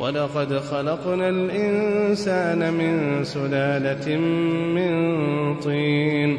ولقد خلقنا الإنسان من سلالة من طين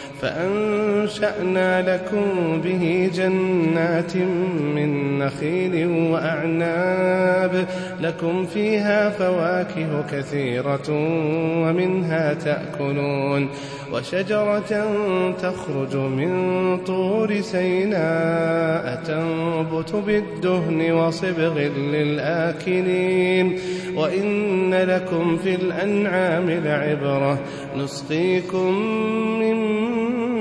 فأنشأنا لكم به جنات من نخيل وأعناب لكم فيها فواكه كثيرة ومنها تأكلون وشجرة تخرج من طور سيناء تنبت بالدهن وصبغ للآكلين وإن لكم في الأنعام لعبرة نسقيكم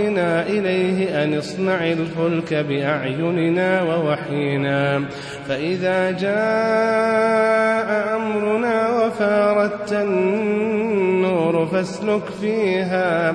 فأوحينا إليه أن اصنع الفلك بأعيننا ووحينا. فإذا جاء أمرنا وفاردت النور فاسلك فيها.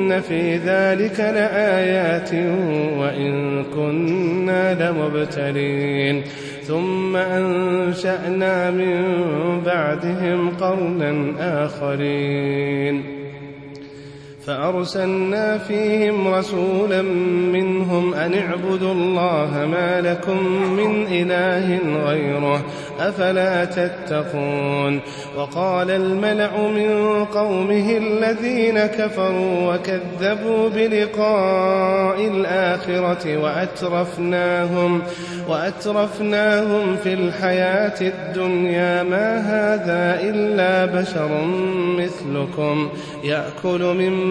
في ذلك لآيات وإن كنا لمبتلين ثم أنشأنا من بعدهم قرنا آخرين فأرسلنا فيهم رسولا منهم أن اعبدوا الله ما لكم من إله غيره أفلا تتقون وقال الملأ من قومه الذين كفروا وكذبوا بلقاء الآخرة وأترفناهم وأترفناهم في الحياة الدنيا ما هذا إلا بشر مثلكم يأكل مما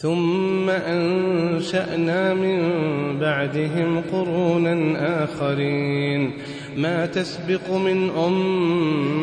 ثم أنشأنا من بعدهم قرونا آخرين. ما تسبق من أمة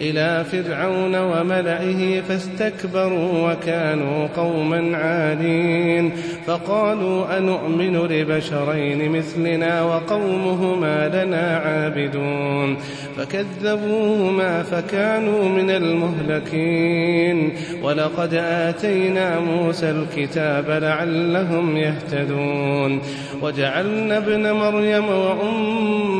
إلى فرعون وملئه فاستكبروا وكانوا قوما عالين فقالوا أنؤمن لبشرين مثلنا وقومهما لنا عابدون فكذبوهما فكانوا من المهلكين ولقد آتينا موسى الكتاب لعلهم يهتدون وجعلنا ابن مريم وأمه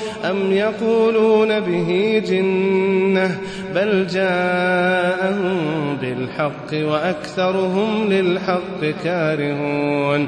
أم يقولون به جنة بل جاءهم بالحق وأكثرهم للحق كارهون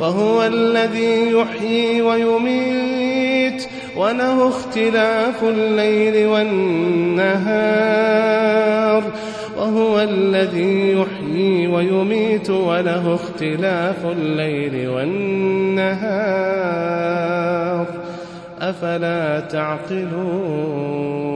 وهو الذي يحيي ويميت وله اختلاف الليل والنهار. وهو الذي يحيي ويميت وله اختلاف الليل والنهار. أفلا تعقلون؟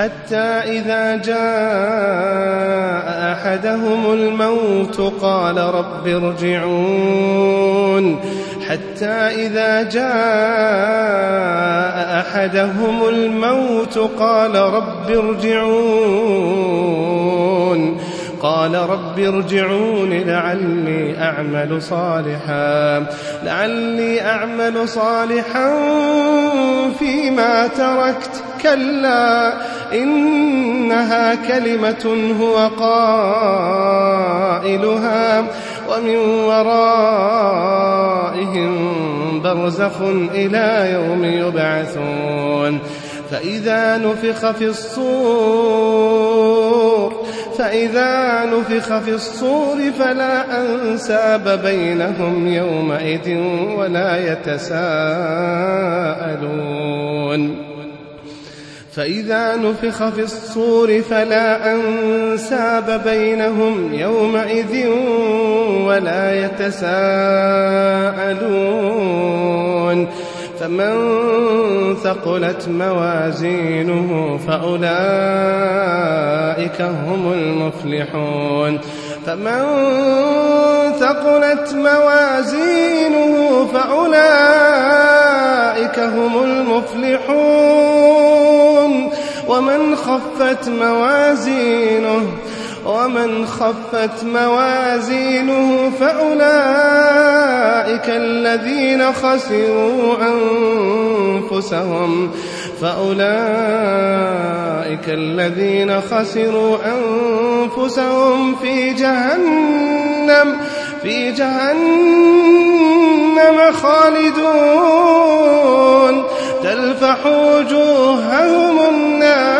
حتى إذا جاء أحدهم الموت قال رب ارجعون. حتى إذا جاء أحدهم الموت قال رب ارجعون. قال رب ارجعون لعلي أعمل صالحا لعلي أعمل صالحا فيما تركت. كلا إنها كلمة هو قائلها ومن ورائهم برزخ إلى يوم يبعثون. فإذا نفخ في الصور فإذا نفخ في الصور فلا أنساب بينهم يومئذ ولا يتساءلون. فإذا نفخ في الصور فلا أنساب بينهم يومئذ ولا يتساءلون. فمن ثقلت موازينه فأولئك هم المفلحون. فمن ثقلت موازينه فأولئك هم المفلحون. ومن خفت موازينه ومن خفت موازينه فأولئك الذين خسروا أنفسهم. فأولئك الذين خسروا أنفسهم في جهنم في جهنم خالدون. تلفح وجوههم النار.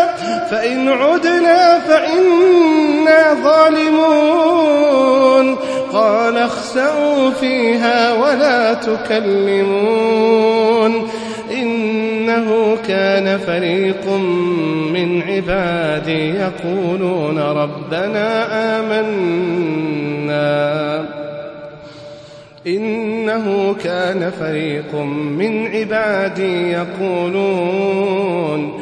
فإن عدنا فإنا ظالمون. قال اخسأوا فيها ولا تكلمون. إنه كان فريق من عبادي يقولون ربنا آمنا. إنه كان فريق من عبادي يقولون.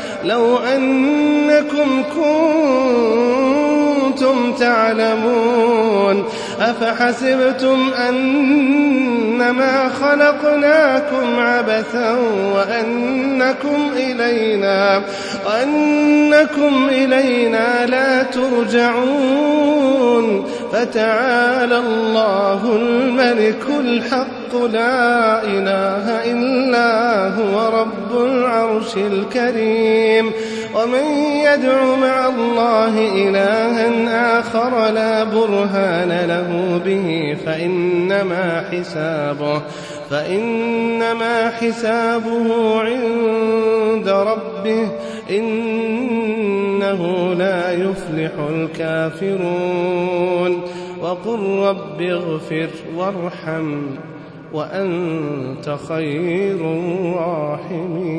لو أنكم كنتم تعلمون أفحسبتم أنما خلقناكم عبثا وأنكم إلينا وأنكم إلينا لا ترجعون فتعالى الله الملك الحق لا إله إلا هو رب العرش الكريم ومن يدع مع الله إلها آخر لا برهان له به فإنما حسابه فإنما حسابه عند ربه إنه لا يفلح الكافرون وقل رب اغفر وارحم وأنت خير الراحمين.